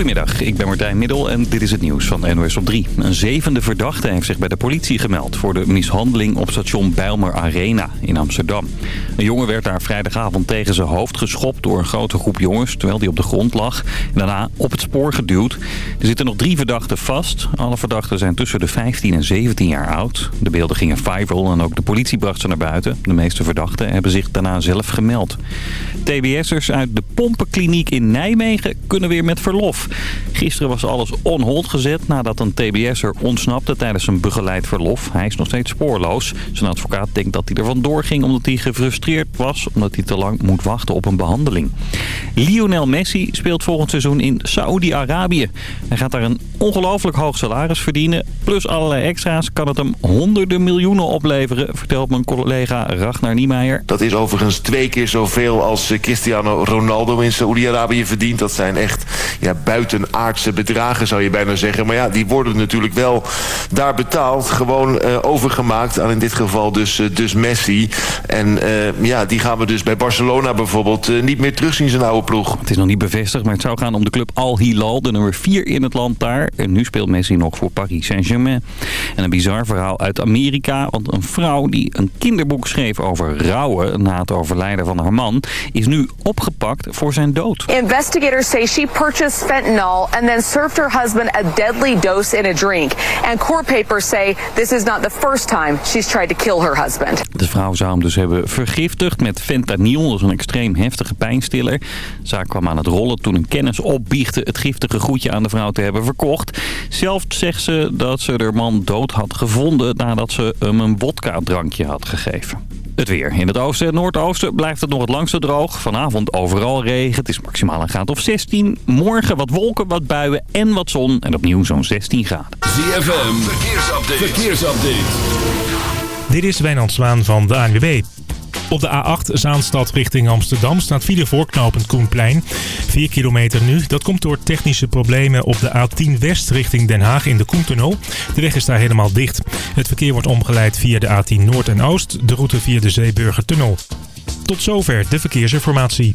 Goedemiddag, ik ben Martijn Middel en dit is het nieuws van NOS op 3. Een zevende verdachte heeft zich bij de politie gemeld voor de mishandeling op station Bijlmer Arena in Amsterdam. Een jongen werd daar vrijdagavond tegen zijn hoofd geschopt door een grote groep jongens terwijl hij op de grond lag. En daarna op het spoor geduwd. Er zitten nog drie verdachten vast. Alle verdachten zijn tussen de 15 en 17 jaar oud. De beelden gingen viral en ook de politie bracht ze naar buiten. De meeste verdachten hebben zich daarna zelf gemeld. TBS'ers uit de pompenkliniek in Nijmegen kunnen weer met verlof. Gisteren was alles on hold gezet nadat een TBS'er ontsnapte tijdens een begeleid verlof. Hij is nog steeds spoorloos. Zijn advocaat denkt dat hij er vandoor ging omdat hij gefrustreerd was... omdat hij te lang moet wachten op een behandeling. Lionel Messi speelt volgend seizoen in Saoedi-Arabië. Hij gaat daar een ongelooflijk hoog salaris verdienen. Plus allerlei extra's kan het hem honderden miljoenen opleveren... vertelt mijn collega Ragnar Niemeyer. Dat is overigens twee keer zoveel als eh, Cristiano Ronaldo in Saoedi-Arabië verdient. Dat zijn echt ja, buitenaardse bedragen zou je bijna zeggen. Maar ja, die worden natuurlijk wel daar betaald. Gewoon uh, overgemaakt aan in dit geval dus, uh, dus Messi. En uh, ja, die gaan we dus bij Barcelona bijvoorbeeld niet meer terugzien zijn oude ploeg. Het is nog niet bevestigd, maar het zou gaan om de club Al Hilal, de nummer 4 in het land daar. En nu speelt Messi nog voor Paris Saint-Germain. En een bizar verhaal uit Amerika, want een vrouw die een kinderboek schreef over rouwen na het overlijden van haar man, is nu opgepakt voor zijn dood. Investigators say she purchased fentanyl and then served her husband a deadly dose in a drink. And court papers say this is not the first time she's tried to kill her husband. De vrouw zou hem dus hebben vergiftigd met fentanyl, dat is een extreem heftige pijnstiller. De zaak kwam aan het rollen toen een kennis opbiechte het giftige goedje aan de vrouw te hebben verkocht. Zelf zegt ze dat ze haar man dood had gevonden nadat ze hem een vodka-drankje had gegeven. Het weer. In het oosten en noordoosten blijft het nog het langste droog. Vanavond overal regen. Het is maximaal een graad of 16. Morgen wat wolken, wat buien en wat zon. En opnieuw zo'n 16 graden. ZFM. Verkeersupdate. Verkeersupdate. Dit is Wijnand Zwaan van de ANWB. Op de A8 Zaanstad richting Amsterdam staat file voorknopend Koenplein. 4 kilometer nu. Dat komt door technische problemen op de A10 West richting Den Haag in de Koentunnel. De weg is daar helemaal dicht. Het verkeer wordt omgeleid via de A10 Noord en Oost. De route via de Zeeburgertunnel. Tot zover de verkeersinformatie.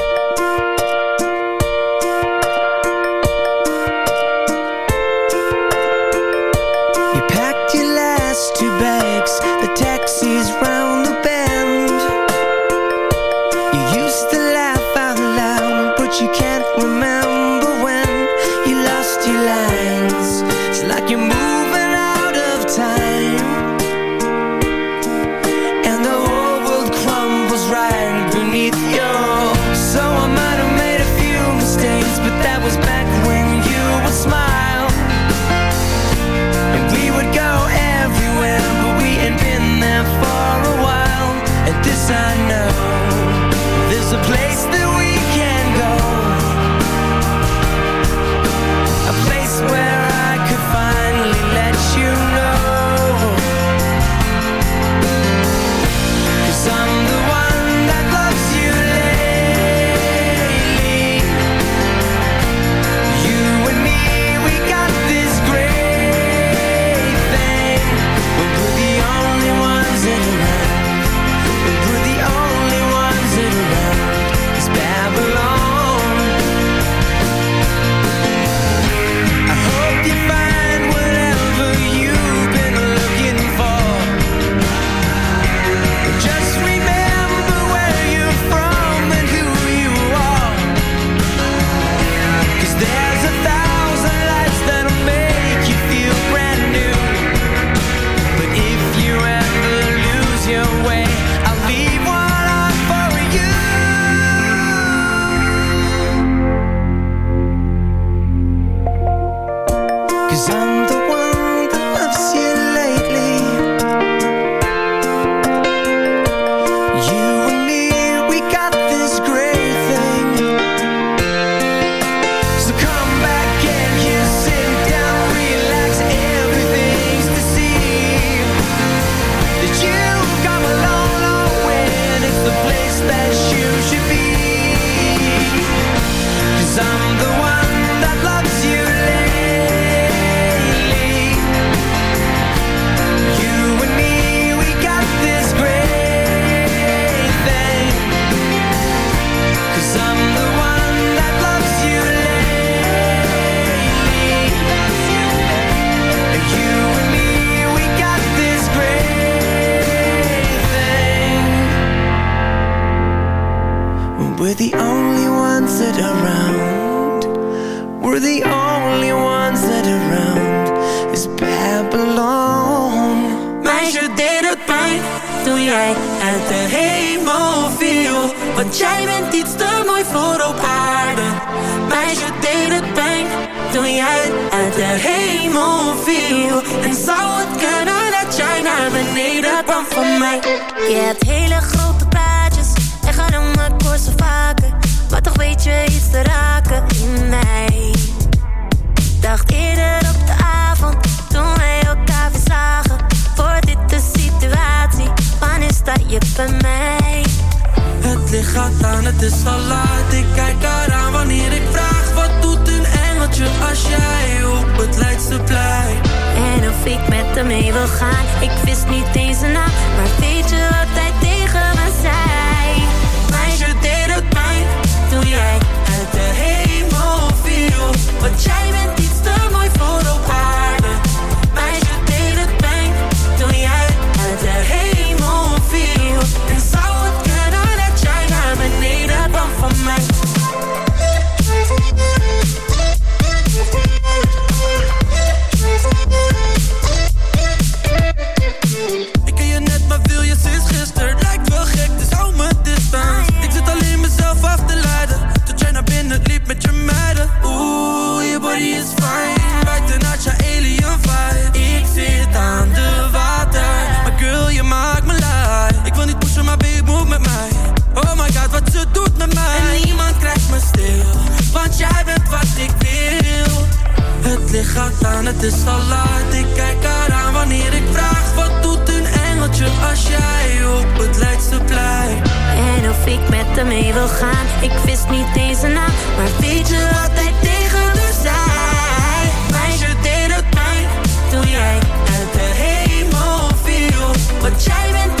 het is al laat Ik kijk haar aan wanneer ik vraag. Wat doet een engeltje als jij op het Leidseplein En of ik met hem mee wil gaan Ik wist niet deze naam. Maar weet je wat hij tegen me zei? Meisje deed het pijn doe jij uit de hemel viel. Want jij bent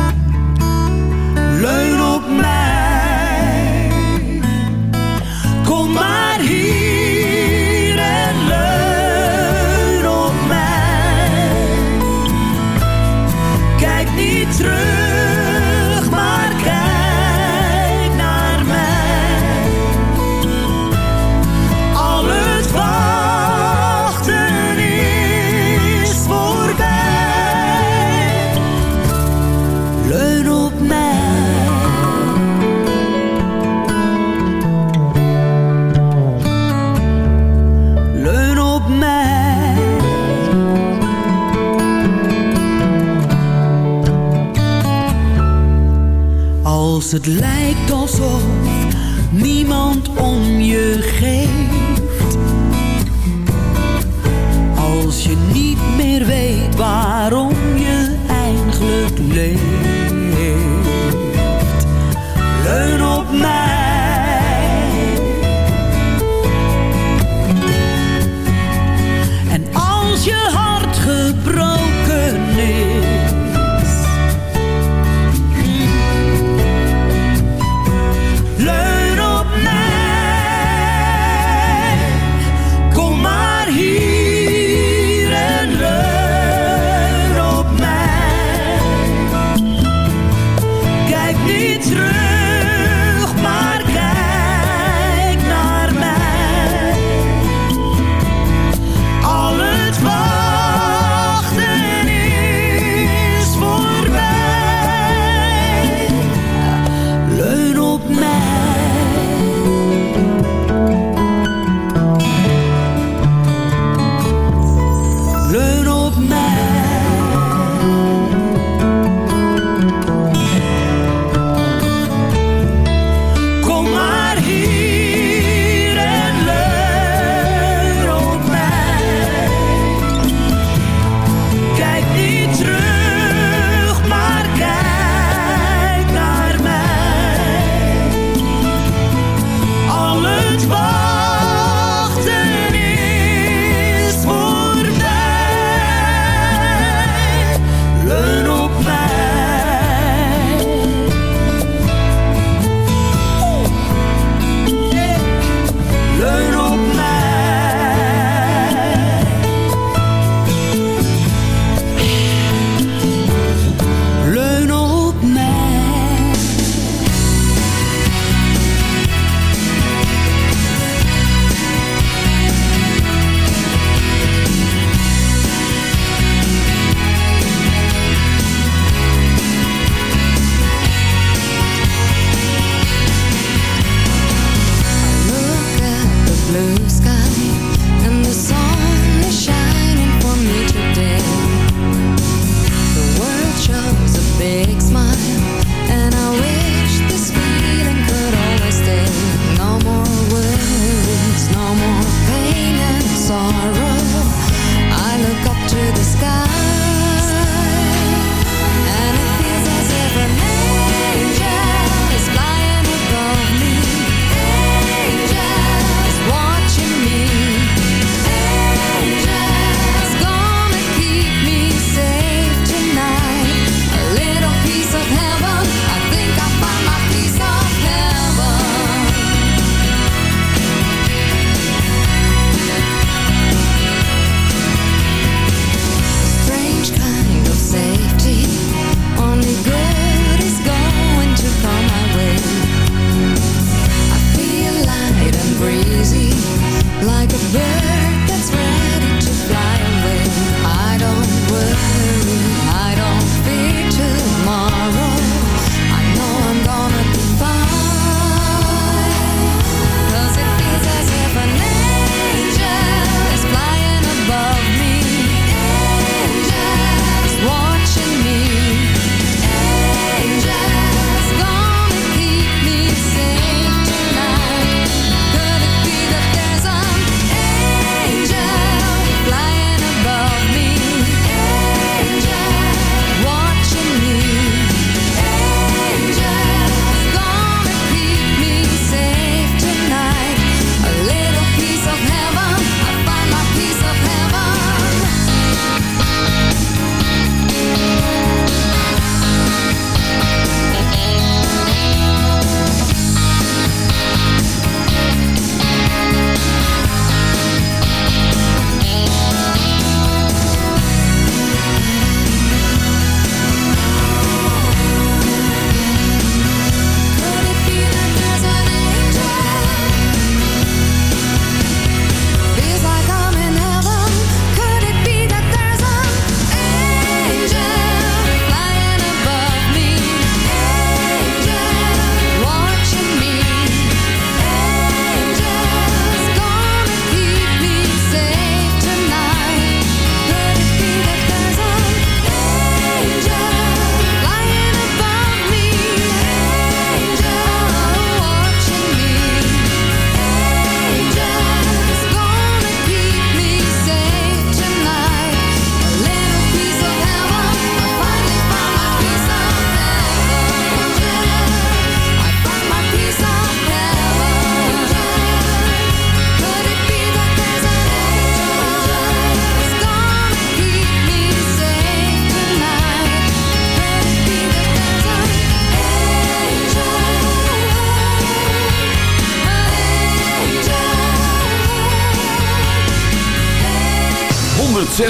Het lijkt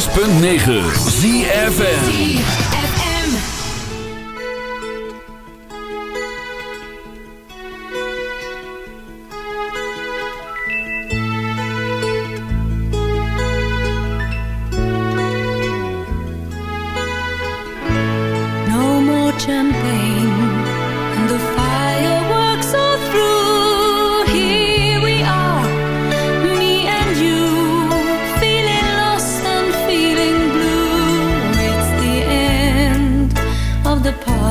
6.9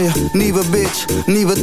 Bitch, nieuwe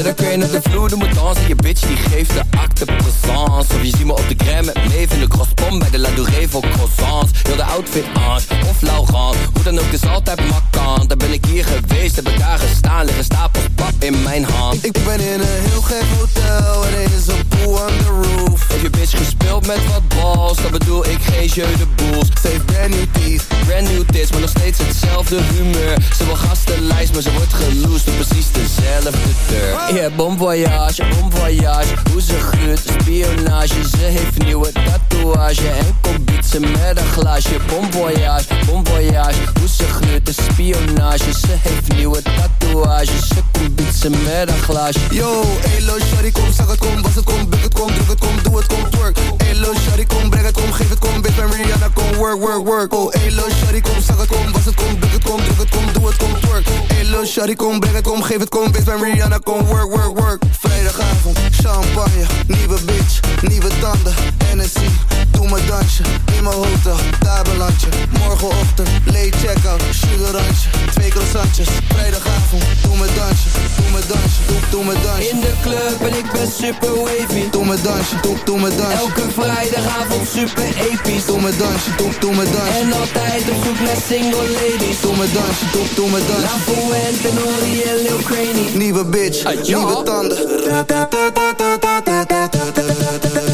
Let her crane op de vloer, doe me dansen. Je bitch die geeft de acte présence. Of je ziet me op de crème met neef in de crosspom Bij de La Douree voor croissants. Heel de outfit Ange of Laurent. Hoe dan ook, is altijd makkant Daar ben ik hier geweest, heb ik daar gestaan. Liggen stapels pap in mijn hand. Ik ben in een heel gek hotel En er is een pool on the roof. Heb je bitch gespeeld met wat balls? Dat bedoel ik geen jeu de boels. Heeft brand new teeth, brand new tits, maar nog steeds hetzelfde humeur. Ze wil gastenlijst, maar ze wordt geloosd op precies dezelfde deur. Yeah, bon voyage, bon voyage, hoe ze gluurt, spionage. Ze heeft nieuwe tatoeage en komt bietsen met een glaasje. Bon voyage, bon voyage, hoe ze gluurt, de spionage. Ze heeft nieuwe tatoeage, ze komt bietsen met een glaasje. Yo, elo, shawty, kom, zeg het, kom, was het, kom, buk het, kom, druk het, kom, doe het, kom, twerk. Elo, shawty, kom, breng het, kom, geef het, kom, bitch, ben Rihanna, kom, work, work, work. Oh, elo, shawty, kom, zeg het, kom, was het, kom, buk het, kom, druk het, kom, doe het, kom, twerk. Elo, shawty, kom, breng het, kom, geef het, kom, bitch, ben Rihanna, kom, work, work, work. Vrijdagavond, champagne, nieuwe bitch, nieuwe tanden, Hennessy. Doe mijn dansje, in mijn hotel, daar beland je. Morgenochtend, late check-out, sugarrandje, twee croissantjes. Vrijdagavond, doe mijn dansje, doe mijn dansje, doe, doe mijn dansje. In de club en ik ben super wavy. Doe mijn dansje, doe, doe mijn dansje. Elke vrijdagavond super episch. Doe mijn dansje, doe, doe mijn dansje. En altijd op zoek naar single ladies. Doe mijn dansje, doe, doe mijn dansje. La Fuente, Nori en Lil Craney. Nieuwe bitch, ja. nieuwe tanden.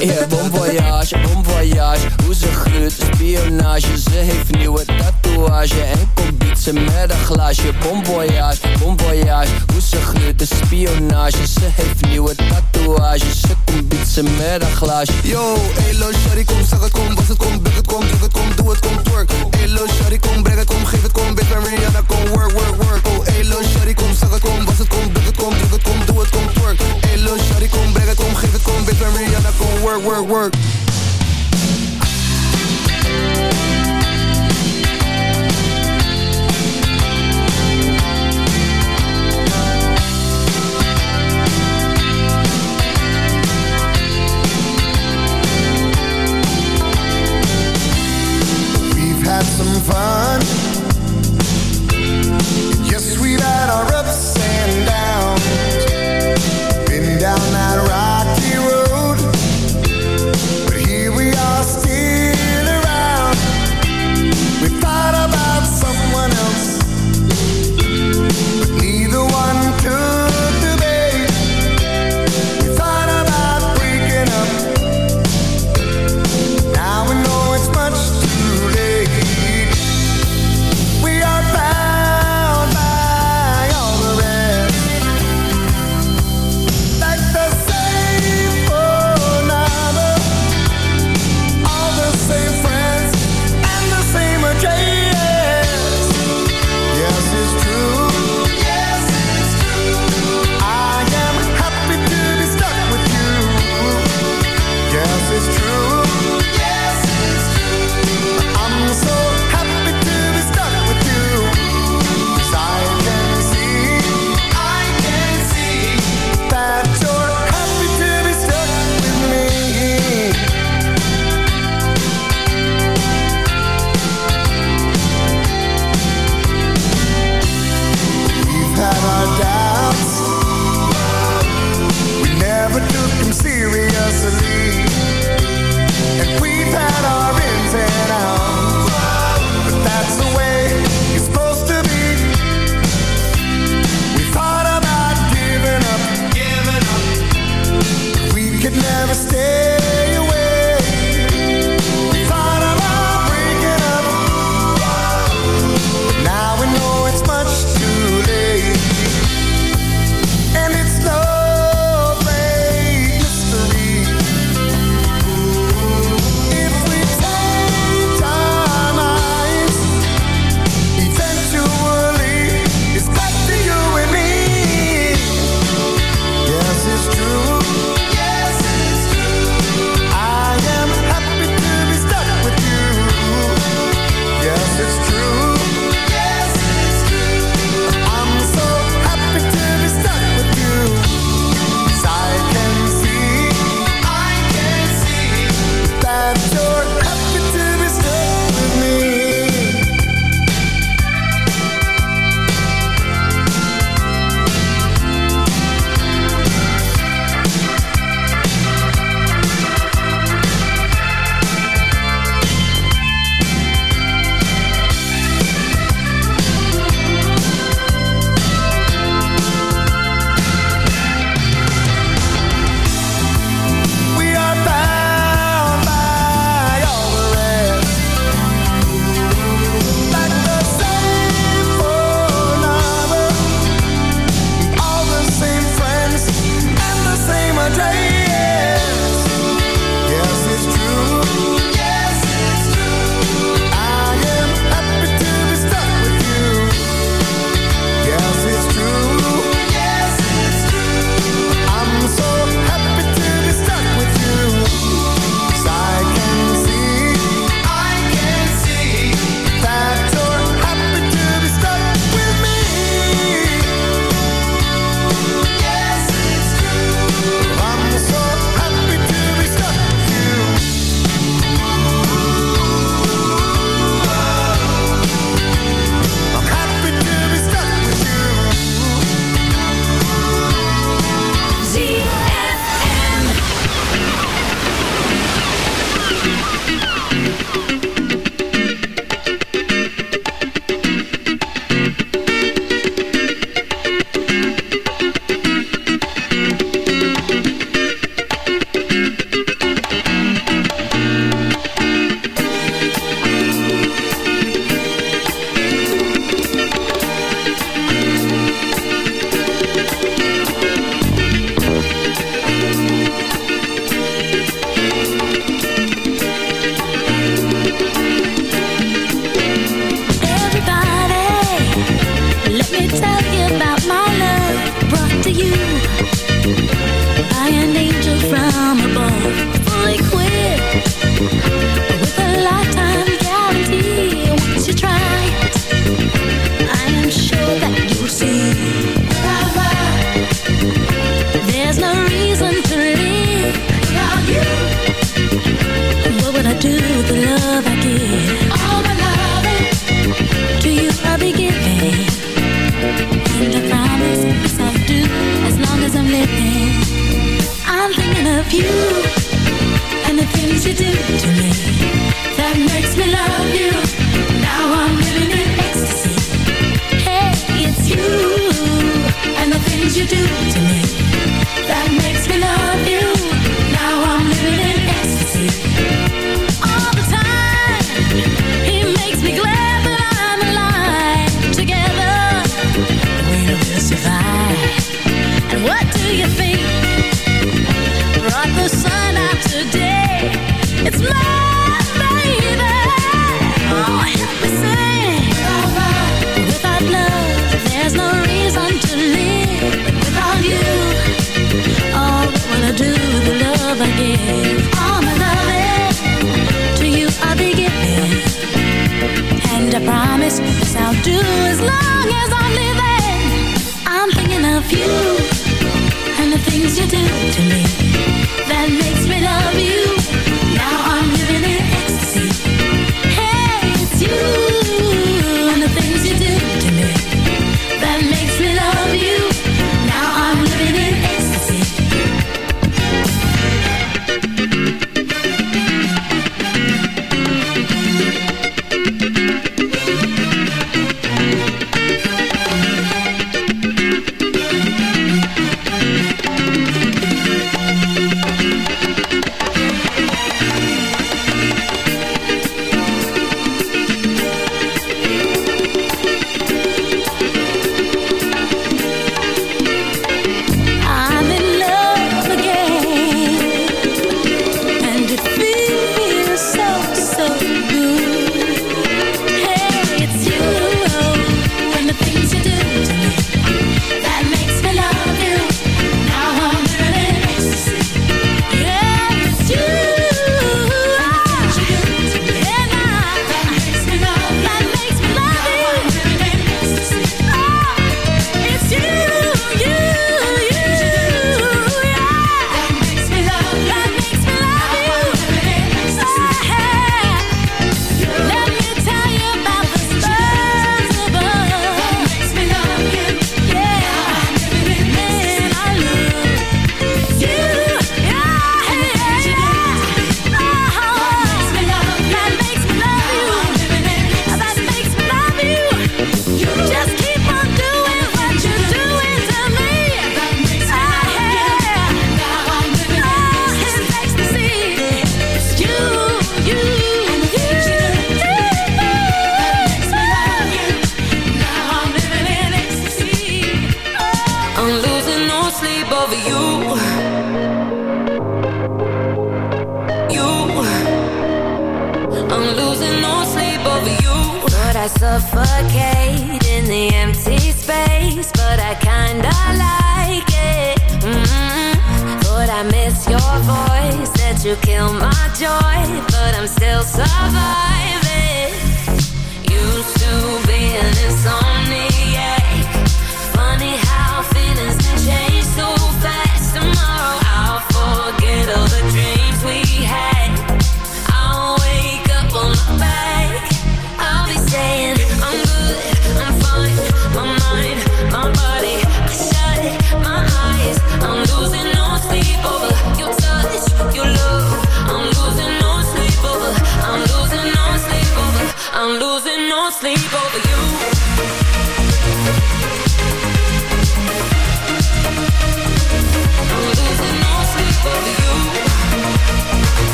Yeah, bon voyage, bon voyage Hoe ze gluurt, spionage Ze heeft nieuwe tatoeage En komt bietsen met een glaasje Bon voyage, bon voyage Hoe ze de spionage Ze heeft nieuwe tatoeage Ze komt bietsen met een glaasje Yo, elo, shawty, kom, zeg het, kom, was het, kom, buk het, kom, druk het, kom, doe het, kom, twerk. Elo, shawty, kom, breng het, kom, geef het, kom, bitch, ben Rihanna, kom, work, work, work. Oh, elo, shawty, kom, zeg het, kom, was het, kom, buk het, kom, druk het, kom, doe het, kom, twerk. Elo, shawty, kom, breng het, kom, geef het, kom, bitch, ben Rihanna, kom, work, work, work.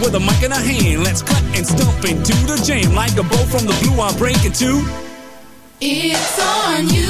With a mic in a hand, let's cut and stomp into the jam. Like a bow from the blue, I'm breaking two. It's on you.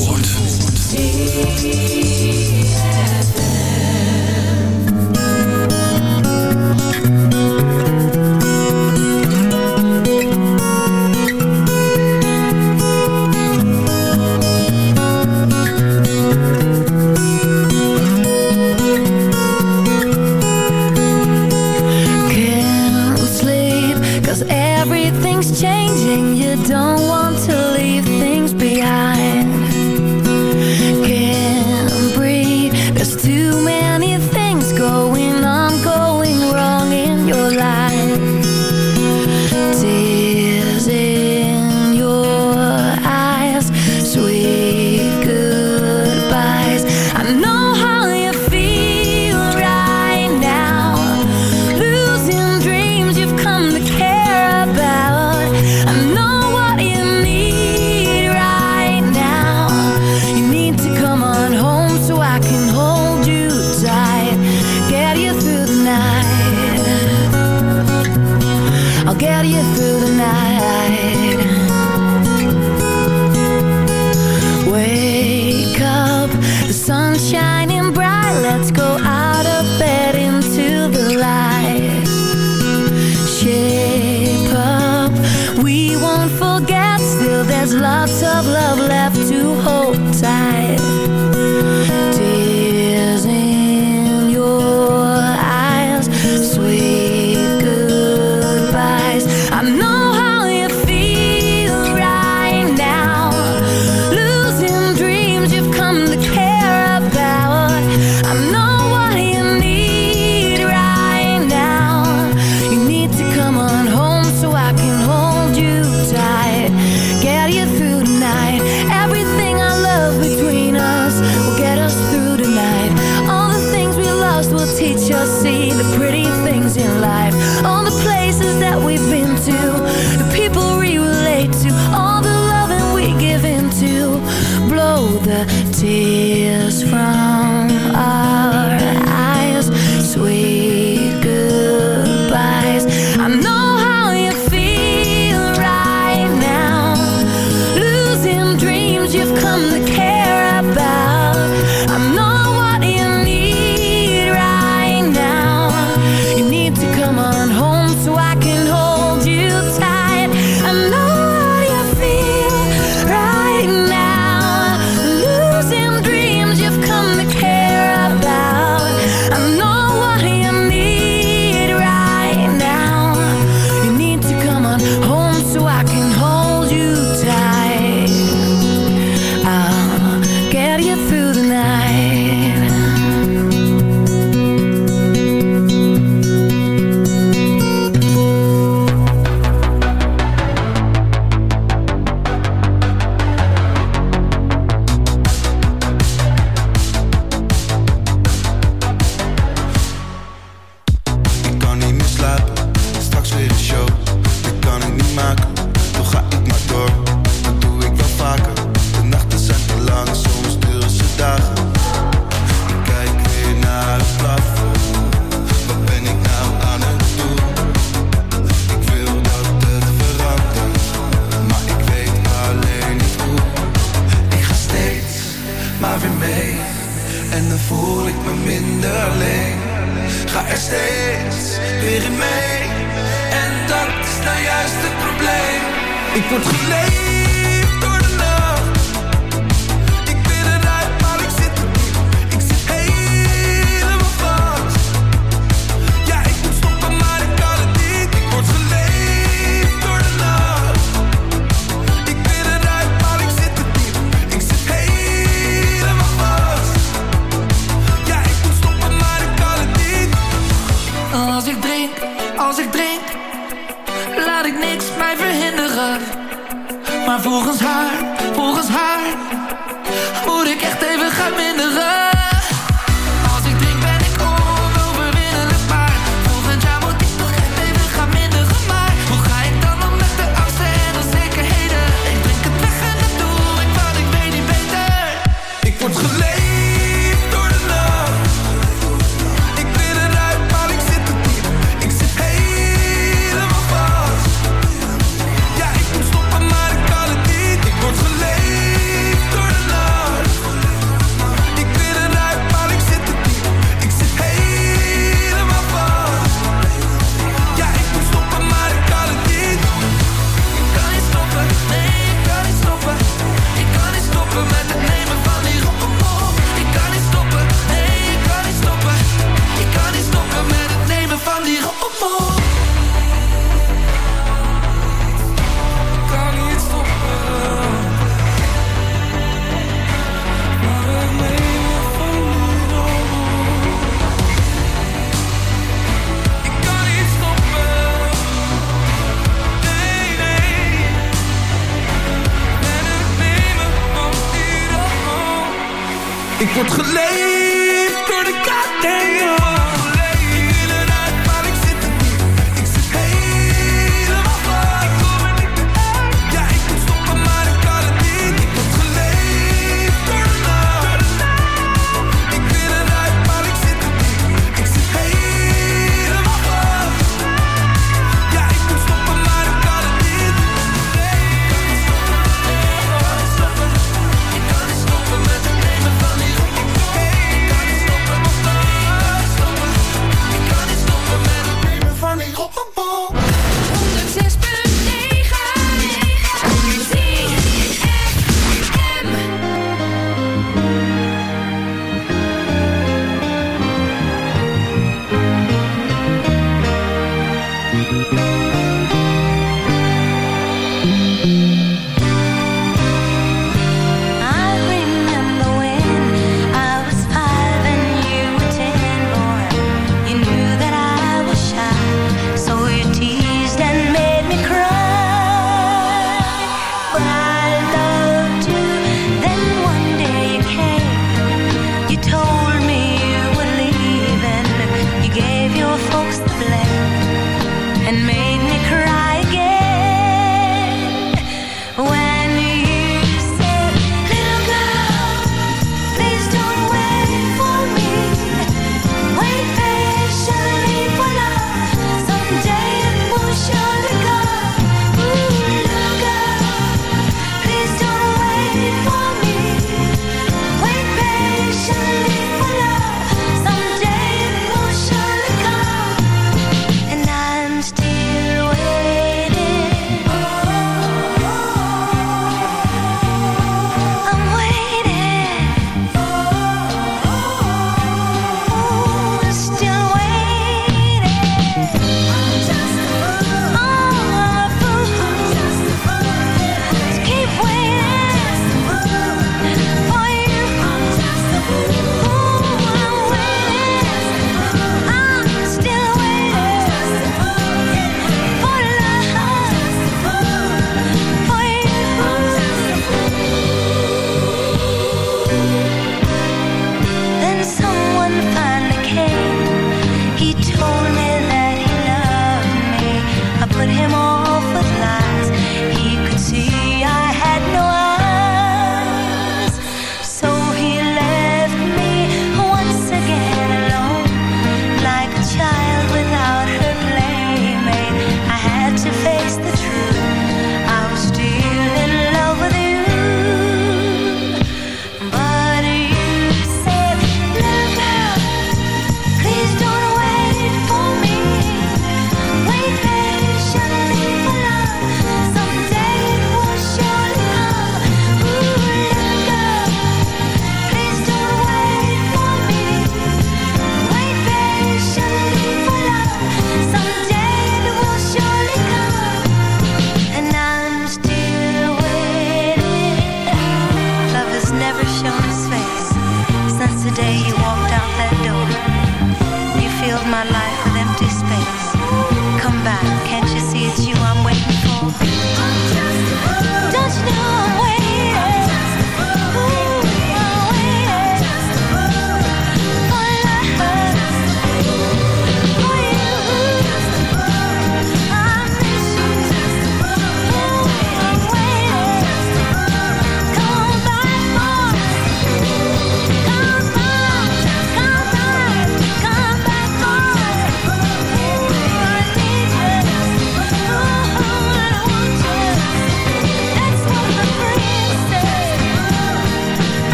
Ik word geleefd Ik word geleefd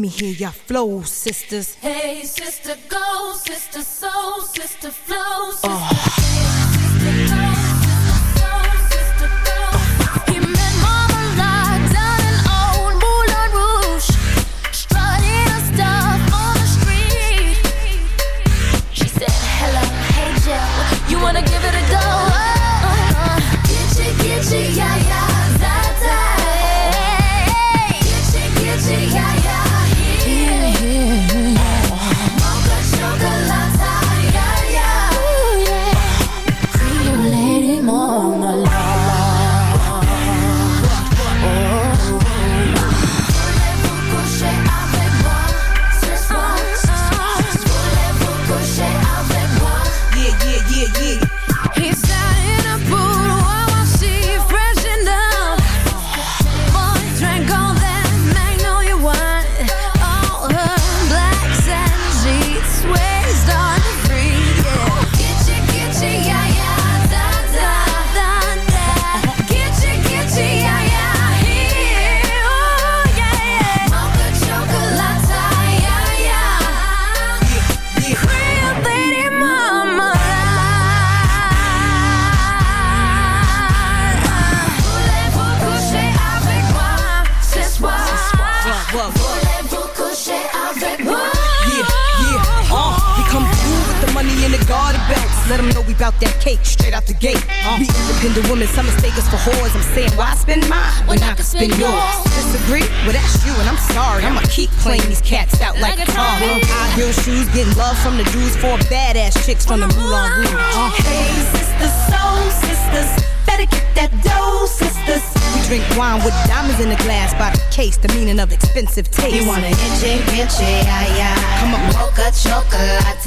Let me hear your flow, sisters. Hey, sister, go, when yours. Disagree? Well, that's you, and I'm sorry. I'ma keep playing these cats out like a car. High heel shoes, getting love from the dudes, four badass chicks from the Moulin Rouge. Uh. Hey, sisters, soul sisters, better get that dough, sisters. We drink wine with diamonds in the glass by the case, the meaning of expensive taste. You want a inche, inche, ay, ay. Come on. Mocha chocolate.